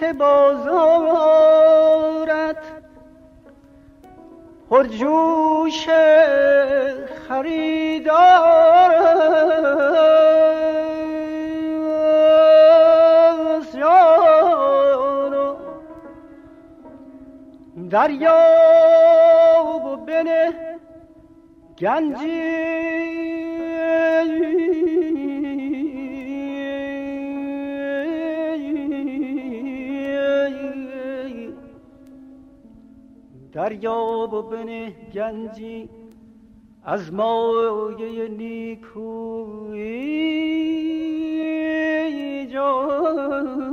که بازارت؟ پرجوش خریدار دریا و بنه گنجی دریاب و بنه گنجی از مایه نیکویی جان.